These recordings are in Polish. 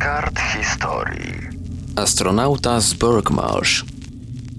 kart historii. Astronauta z Bergmarsh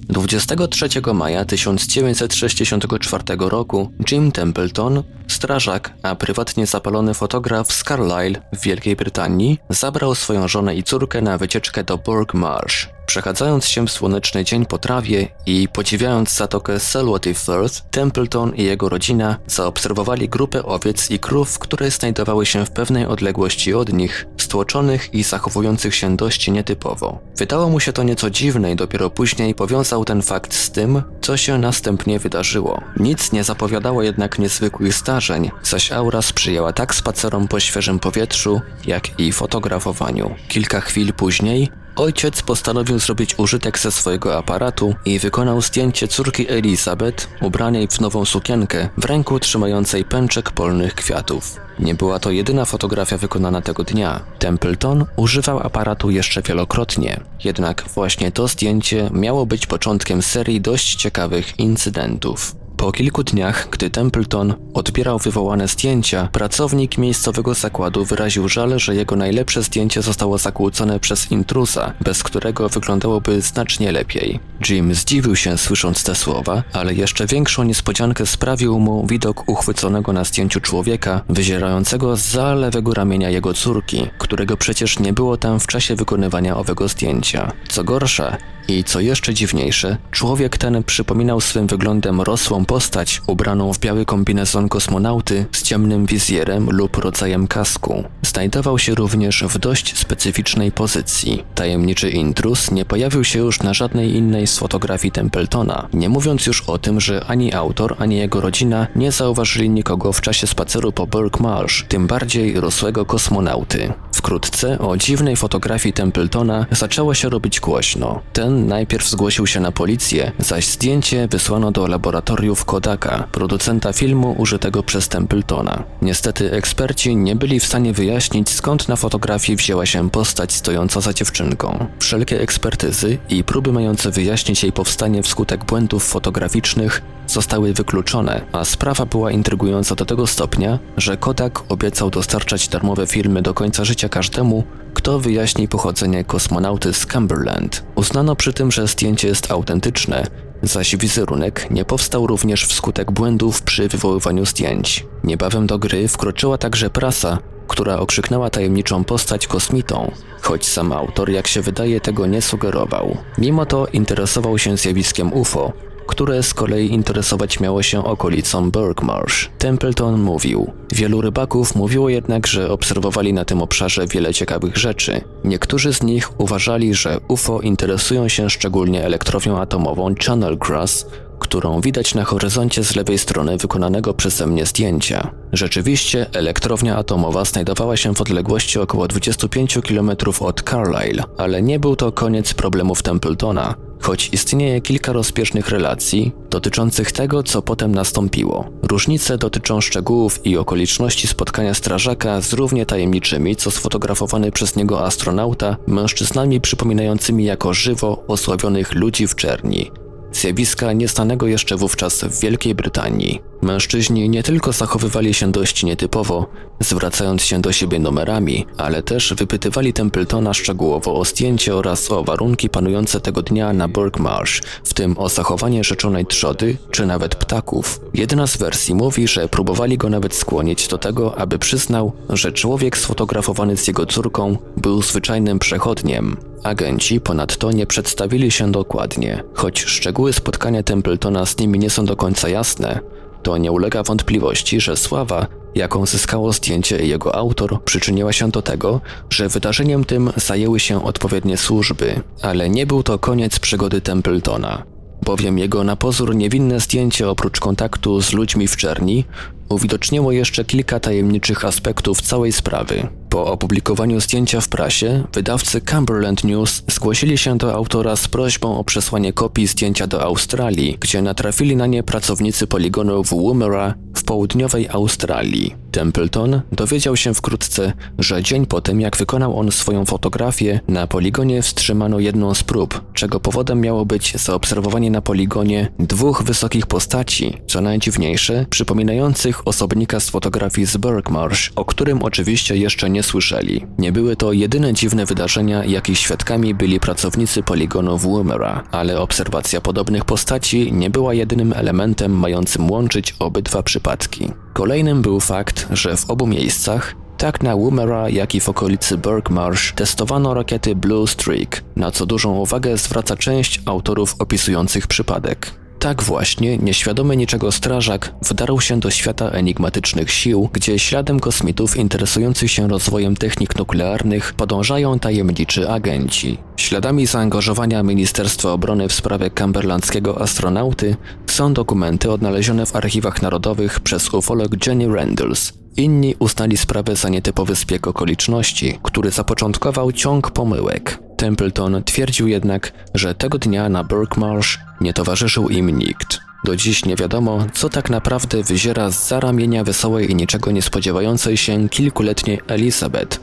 23 maja 1964 roku Jim Templeton, strażak, a prywatnie zapalony fotograf z Carlisle w Wielkiej Brytanii, zabrał swoją żonę i córkę na wycieczkę do Bergmarsh. Przechadzając się w słoneczny dzień po trawie i podziwiając zatokę Selwity Firth, Templeton i jego rodzina zaobserwowali grupę owiec i krów, które znajdowały się w pewnej odległości od nich, stłoczonych i zachowujących się dość nietypowo. Wydało mu się to nieco dziwne i dopiero później powiązał ten fakt z tym, co się następnie wydarzyło. Nic nie zapowiadało jednak niezwykłych zdarzeń, zaś aura sprzyjała tak spacerom po świeżym powietrzu, jak i fotografowaniu. Kilka chwil później Ojciec postanowił zrobić użytek ze swojego aparatu i wykonał zdjęcie córki Elizabeth, ubranej w nową sukienkę, w ręku trzymającej pęczek polnych kwiatów. Nie była to jedyna fotografia wykonana tego dnia. Templeton używał aparatu jeszcze wielokrotnie, jednak właśnie to zdjęcie miało być początkiem serii dość ciekawych incydentów. Po kilku dniach, gdy Templeton odbierał wywołane zdjęcia, pracownik miejscowego zakładu wyraził żal, że jego najlepsze zdjęcie zostało zakłócone przez intrusa, bez którego wyglądałoby znacznie lepiej. Jim zdziwił się słysząc te słowa, ale jeszcze większą niespodziankę sprawił mu widok uchwyconego na zdjęciu człowieka, wyzierającego za lewego ramienia jego córki, którego przecież nie było tam w czasie wykonywania owego zdjęcia. Co gorsza, i co jeszcze dziwniejsze, człowiek ten przypominał swym wyglądem rosłą postać ubraną w biały kombinezon kosmonauty z ciemnym wizjerem lub rodzajem kasku. Znajdował się również w dość specyficznej pozycji. Tajemniczy intrus nie pojawił się już na żadnej innej z fotografii Templetona, nie mówiąc już o tym, że ani autor, ani jego rodzina nie zauważyli nikogo w czasie spaceru po Burke Marsh, tym bardziej rosłego kosmonauty. Wkrótce o dziwnej fotografii Templetona zaczęło się robić głośno. Ten najpierw zgłosił się na policję, zaś zdjęcie wysłano do laboratoriów Kodaka, producenta filmu użytego przez Templetona. Niestety eksperci nie byli w stanie wyjaśnić skąd na fotografii wzięła się postać stojąca za dziewczynką. Wszelkie ekspertyzy i próby mające wyjaśnić jej powstanie wskutek błędów fotograficznych zostały wykluczone, a sprawa była intrygująca do tego stopnia, że Kodak obiecał dostarczać darmowe filmy do końca życia każdemu, kto wyjaśni pochodzenie kosmonauty z Cumberland. Uznano przy tym, że zdjęcie jest autentyczne, zaś wizerunek nie powstał również wskutek błędów przy wywoływaniu zdjęć. Niebawem do gry wkroczyła także prasa, która okrzyknęła tajemniczą postać kosmitą, choć sam autor, jak się wydaje, tego nie sugerował. Mimo to interesował się zjawiskiem UFO, które z kolei interesować miało się okolicą Bergmarsh. Templeton mówił, wielu rybaków mówiło jednak, że obserwowali na tym obszarze wiele ciekawych rzeczy. Niektórzy z nich uważali, że UFO interesują się szczególnie elektrownią atomową Channel Cross, którą widać na horyzoncie z lewej strony wykonanego przeze mnie zdjęcia. Rzeczywiście elektrownia atomowa znajdowała się w odległości około 25 km od Carlisle, ale nie był to koniec problemów Templetona, choć istnieje kilka rozpiesznych relacji dotyczących tego, co potem nastąpiło. Różnice dotyczą szczegółów i okoliczności spotkania strażaka z równie tajemniczymi, co sfotografowany przez niego astronauta, mężczyznami przypominającymi jako żywo osławionych ludzi w czerni, zjawiska nieznanego jeszcze wówczas w Wielkiej Brytanii. Mężczyźni nie tylko zachowywali się dość nietypowo, zwracając się do siebie numerami, ale też wypytywali Templetona szczegółowo o zdjęcie oraz o warunki panujące tego dnia na Burgmarsh, w tym o zachowanie rzeczonej trzody czy nawet ptaków. Jedna z wersji mówi, że próbowali go nawet skłonić do tego, aby przyznał, że człowiek sfotografowany z jego córką był zwyczajnym przechodniem. Agenci ponadto nie przedstawili się dokładnie, choć szczegóły spotkania Templetona z nimi nie są do końca jasne, to nie ulega wątpliwości, że sława, jaką zyskało zdjęcie jego autor, przyczyniła się do tego, że wydarzeniem tym zajęły się odpowiednie służby, ale nie był to koniec przygody Templetona, bowiem jego na pozór niewinne zdjęcie oprócz kontaktu z ludźmi w czerni uwidoczniło jeszcze kilka tajemniczych aspektów całej sprawy. Po opublikowaniu zdjęcia w prasie, wydawcy Cumberland News zgłosili się do autora z prośbą o przesłanie kopii zdjęcia do Australii, gdzie natrafili na nie pracownicy poligonu Woomera w południowej Australii. Templeton dowiedział się wkrótce, że dzień po tym, jak wykonał on swoją fotografię, na poligonie wstrzymano jedną z prób, czego powodem miało być zaobserwowanie na poligonie dwóch wysokich postaci, co najdziwniejsze, przypominających osobnika z fotografii z Bergmarsh, o którym oczywiście jeszcze nie słyszeli. Nie były to jedyne dziwne wydarzenia, jakich świadkami byli pracownicy poligonu Woomera, ale obserwacja podobnych postaci nie była jedynym elementem mającym łączyć obydwa przypadki. Kolejnym był fakt, że w obu miejscach, tak na Woomera, jak i w okolicy Bergmarsh, testowano rakiety Blue Streak, na co dużą uwagę zwraca część autorów opisujących przypadek. Tak właśnie, nieświadomy niczego strażak wdarł się do świata enigmatycznych sił, gdzie śladem kosmitów interesujących się rozwojem technik nuklearnych podążają tajemniczy agenci. Śladami zaangażowania Ministerstwa Obrony w sprawę kamberlandzkiego astronauty są dokumenty odnalezione w archiwach narodowych przez ufolog Jenny Randalls, Inni uznali sprawę za nietypowy zbieg okoliczności, który zapoczątkował ciąg pomyłek. Templeton twierdził jednak, że tego dnia na Burkmarsh nie towarzyszył im nikt. Do dziś nie wiadomo, co tak naprawdę wyziera z zaramienia wesołej i niczego nie spodziewającej się kilkuletniej Elizabeth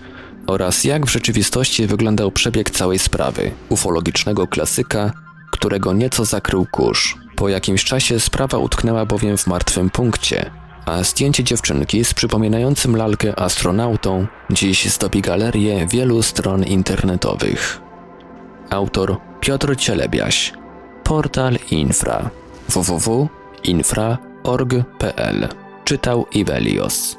oraz jak w rzeczywistości wyglądał przebieg całej sprawy, ufologicznego klasyka, którego nieco zakrył kurz. Po jakimś czasie sprawa utknęła bowiem w martwym punkcie, a zdjęcie dziewczynki z przypominającym lalkę astronautą dziś zdobi galerię wielu stron internetowych. Autor Piotr Cielebiaś. Portal Infra. www.infra.org.pl Czytał Ivelios